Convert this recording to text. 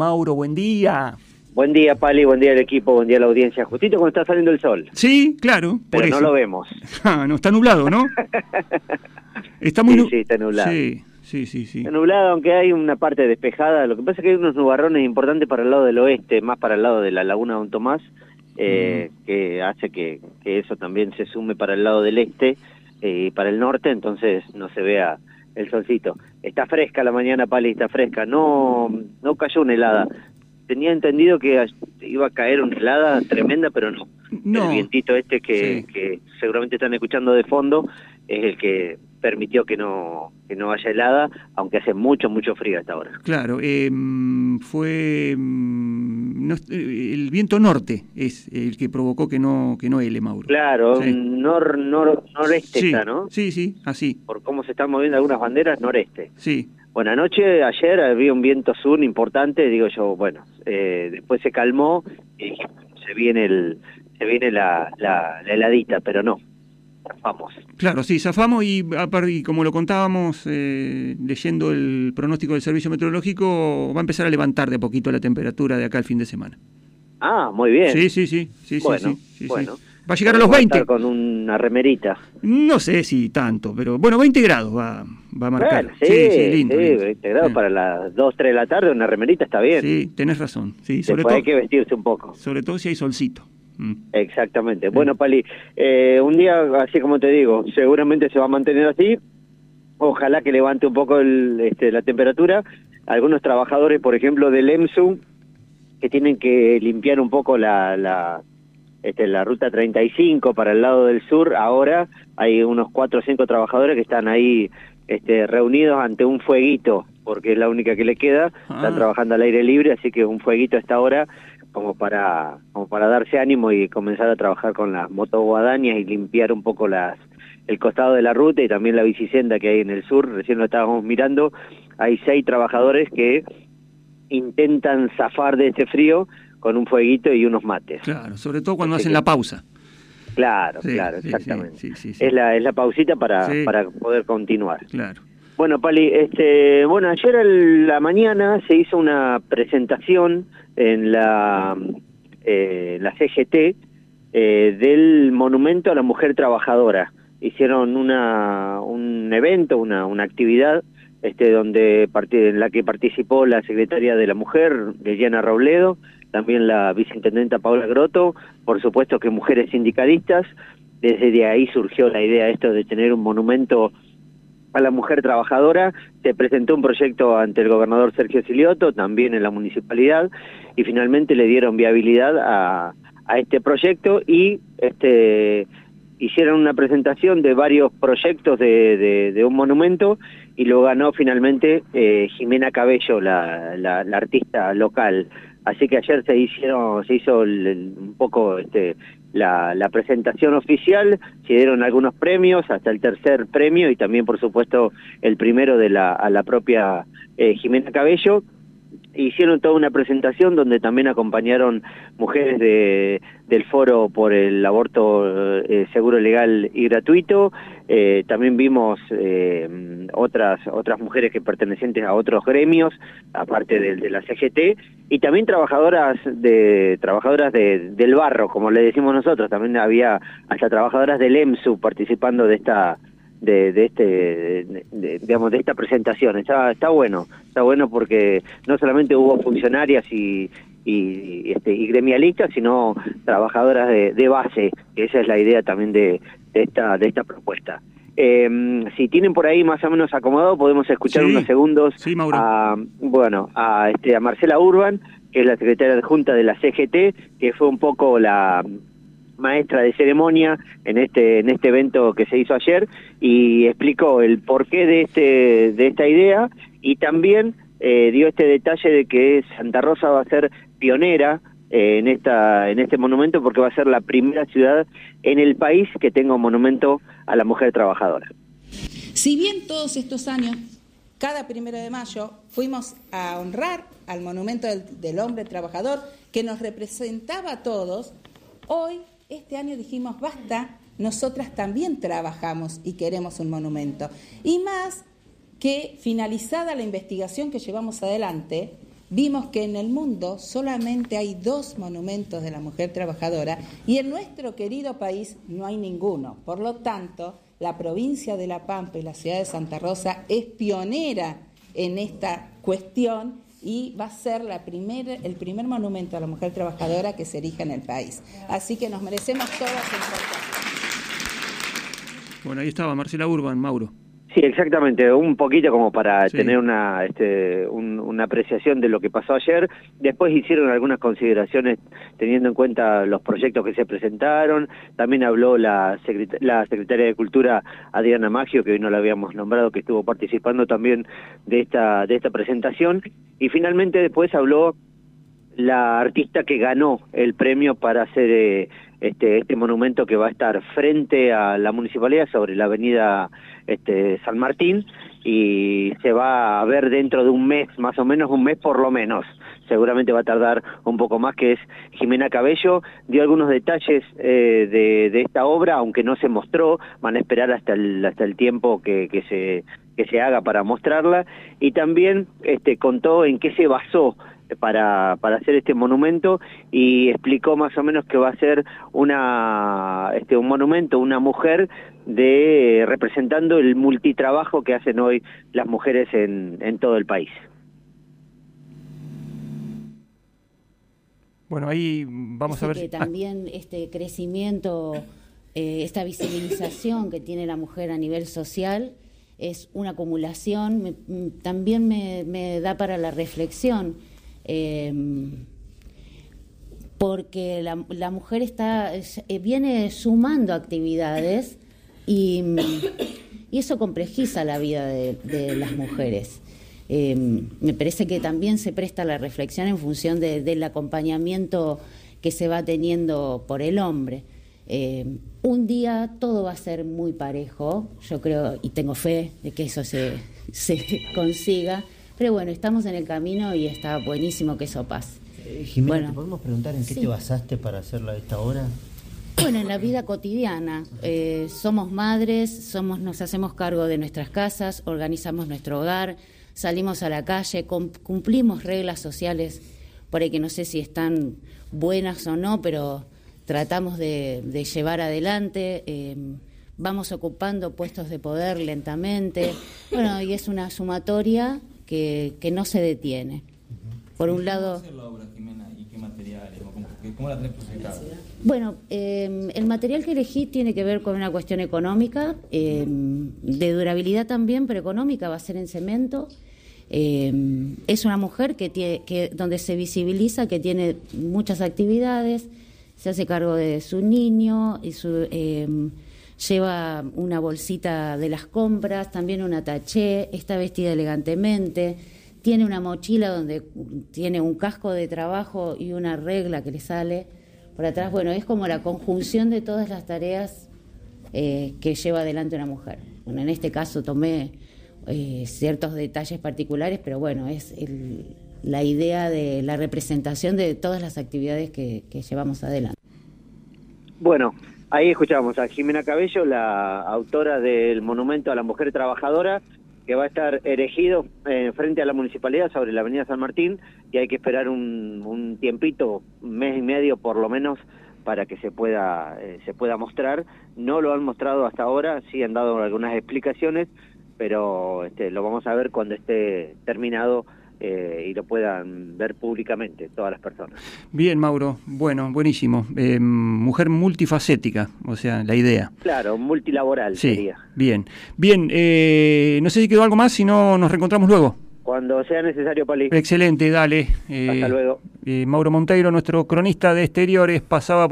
Mauro, buen día. Buen día, Pali, buen día al equipo, buen día a la audiencia. Justito cuando está saliendo el sol. Sí, claro. Pero no lo vemos. Ah, no, está nublado, ¿no? está muy sí, nu- sí, está nublado. Sí, sí, sí, sí. Está nublado, aunque hay una parte despejada. Lo que pasa es que hay unos nubarrones importantes para el lado del oeste, más para el lado de la laguna Don Tomás, eh, que hace que, que eso también se sume para el lado del este eh, y para el norte, entonces no se vea el solcito. Está fresca la mañana, Pali, está fresca. No, no cayó una helada. Tenía entendido que iba a caer una helada tremenda, pero no. No. El vientito este que, Sí. que seguramente están escuchando de fondo es el que permitió que no, que no haya helada, aunque hace mucho, mucho frío hasta ahora. Claro, eh, mm, fue mm, no el viento norte es el que provocó que no que no hele, Mauro. Claro, Sí. nor, nor, noreste sí, está, ¿no? Sí, sí, así. Por cómo se están moviendo algunas banderas, noreste. Sí. Bueno, anoche, ayer había un viento sur importante, digo yo, bueno, eh, después se calmó y se viene el se viene la, la, la heladita, pero no, vamos. Claro, sí, zafamos y, y como lo contábamos eh, leyendo el pronóstico del servicio meteorológico, va a empezar a levantar de a poquito la temperatura de acá el fin de semana. Ah, muy bien. Sí, sí, sí, sí, sí, Bueno, sí, sí, sí. Va a llegar a los Voy 20. estar con una remerita. No sé si tanto, pero bueno, 20 grados va, va a marcar. Bueno, sí, sí, lindo. sí, lindo. 20 grados Sí. para las 2, 3 de la tarde, una remerita está bien. Sí, tenés razón. Sí, sobre, Después hay todo, que vestirse un poco. sobre todo si hay solcito. Mm. Exactamente. Bueno, Pali, eh, un día, así como te digo, seguramente se va a mantener así. Ojalá que levante un poco el, este, la temperatura. Algunos trabajadores, por ejemplo, del EMSU, que tienen que limpiar un poco la, la, este, la ruta 35 para el lado del sur, ahora hay unos cuatro o cinco trabajadores que están ahí este, reunidos ante un fueguito, porque es la única que le queda. Están Ah. trabajando al aire libre, así que un fueguito a esta hora como para como para darse ánimo y comenzar a trabajar con las motoguadañas y limpiar un poco las el costado de la ruta y también la bicicenda que hay en el sur, recién lo estábamos mirando, hay seis trabajadores que intentan zafar de este frío con un fueguito y unos mates. Claro, sobre todo cuando Así hacen que- la pausa. Claro, Sí, claro, exactamente. sí, sí, sí. Es la es la pausita para para poder continuar. Claro. Bueno, Pali, este, bueno, ayer a la mañana se hizo una presentación en la, eh, CGT eh, del monumento a la mujer trabajadora. Hicieron una, un evento, una, una actividad este, donde en la que participó la secretaria de la mujer, Liliana Robledo, también la viceintendenta Paula Grotto, por supuesto que mujeres sindicalistas. Desde de ahí surgió la idea esto de tener un monumento a la mujer trabajadora, se presentó un proyecto ante el gobernador Sergio Silioto, también en la municipalidad, y finalmente le dieron viabilidad a, este proyecto y este hicieron una presentación de varios proyectos de, un monumento y lo ganó finalmente eh, Jimena Cabello, la, artista local. Así que ayer se hicieron, se hizo un poco este, la, la presentación oficial, se dieron algunos premios, hasta el tercer premio y también por supuesto el primero de la, a la propia eh, Jimena Cabello. Hicieron toda una presentación donde también acompañaron mujeres de, del foro por el aborto eh, seguro, legal y gratuito. Eh, también vimos eh, otras otras mujeres que pertenecientes a otros gremios, aparte del de la CGT, y también trabajadoras de trabajadoras de, del barro, como le decimos nosotros. También había hasta trabajadoras del EMSU participando de esta de, de este de- de- digamos de esta presentación. Está está bueno está bueno porque no solamente hubo funcionarias y y, este, y gremialistas sino trabajadoras de, de base que esa es la idea también de, de esta de esta propuesta. Eh, si tienen por ahí más o menos acomodado podemos escuchar Sí. unos segundos Sí, a bueno a este a Marcela Urban que es la secretaria adjunta de la CGT que fue un poco la maestra de ceremonia en este en este evento que se hizo ayer y explicó el porqué de este de esta idea y también eh, dio este detalle de que Santa Rosa va a ser pionera eh, en esta en este monumento porque va a ser la primera ciudad en el país que tenga un monumento a la mujer trabajadora. Si bien todos estos años, cada primero de mayo, fuimos a honrar al monumento del, del hombre trabajador que nos representaba a todos, hoy, este año dijimos, basta, nosotras también trabajamos y queremos un monumento. Y más que finalizada la investigación que llevamos adelante, vimos que en el mundo solamente hay dos monumentos de la mujer trabajadora y en nuestro querido país no hay ninguno. Por lo tanto, la provincia de La Pampa y la ciudad de Santa Rosa es pionera en esta cuestión y va a ser la primer, el primer monumento a la mujer trabajadora que se erija en el país. Así que nos merecemos todas Bueno, ahí estaba Marcela Urban, Mauro. Sí, exactamente, un poquito como para tener una, este, una apreciación de lo que pasó ayer. Después hicieron algunas consideraciones teniendo en cuenta los proyectos que se presentaron. También habló la, la secretaria de Cultura Adriana Maggio, que hoy no la habíamos nombrado, que estuvo participando también de esta, de esta presentación. Y finalmente después habló la artista que ganó el premio para hacer eh, este, este monumento que va a estar frente a la municipalidad sobre la avenida este, San Martín y se va a ver dentro de un mes, más o menos un mes por lo menos. Seguramente va a tardar un poco más, que es Jimena Cabello. Dio algunos detalles eh, de, de, esta obra, aunque no se mostró, van a esperar hasta el, hasta el tiempo que, que, se, que se haga para mostrarla. Y también este, contó en qué se basó para, para hacer este monumento y explicó más o menos que va a ser una, este, un monumento, una mujer de representando el multitrabajo que hacen hoy las mujeres en, en todo el país. Bueno, ahí vamos a ver. Que también este crecimiento, eh, esta visibilización que tiene la mujer a nivel social es una acumulación, también me, me da para la reflexión Em, porque la, mujer está, eh, viene sumando actividades y, eso complejiza la vida de, las mujeres. Em, me parece que también se presta la reflexión en función del acompañamiento que se va teniendo por el hombre. Em, un día todo va a ser muy parejo, yo creo y tengo fe de que eso se, se consiga pero bueno, estamos en el camino y está buenísimo que eso pase. Eh, Jimena, ¿te podemos preguntar en qué te basaste para hacerla de esta hora? Bueno, en la vida cotidiana. Eh, somos madres, somos, nos hacemos cargo de nuestras casas, organizamos nuestro hogar, salimos a la calle, cumplimos reglas sociales, por ahí que no sé si están buenas o no, pero tratamos de, llevar adelante. Eh, vamos ocupando puestos de poder lentamente. Bueno, y es una sumatoria que, que no se detiene. Por un lado... la obra, Jimena, y qué materiales? ¿Cómo, la tenés proyectada? Bueno, eh, el material que elegí tiene que ver con una cuestión económica, eh, de durabilidad también, pero económica, va a ser en cemento. Eh, es una mujer que tiene, que, donde se visibiliza que tiene muchas actividades, se hace cargo de su niño y su lleva una bolsita de las compras, también una taché, está vestida elegantemente, tiene una mochila donde tiene un casco de trabajo y una regla que le sale por atrás. Bueno, es como la conjunción de todas las tareas eh, que lleva adelante una mujer. Bueno, en este caso tomé eh, ciertos detalles particulares, pero bueno, es la idea de la representación de todas las actividades que, que llevamos adelante. Bueno, Ahí escuchamos a Jimena Cabello, la autora del Monumento a la Mujer Trabajadora, que va a estar erigido eh, frente a la municipalidad sobre la avenida San Martín y hay que esperar un, un tiempito, un mes y medio por lo menos, para que se pueda, eh, se pueda mostrar. No lo han mostrado hasta ahora, sí han dado algunas explicaciones, pero este, lo vamos a ver cuando esté terminado eh, y lo puedan ver públicamente todas las personas. Bien, Mauro, bueno, buenísimo. Eh, mujer multifacética, o sea, la idea. Claro, multilaboral sí, sería. Bien, bien, eh, no sé si quedó algo más, si no nos reencontramos luego. Cuando sea necesario, Pali. Excelente, dale. Hasta luego. Mauro Monteiro, nuestro cronista de exteriores, pasaba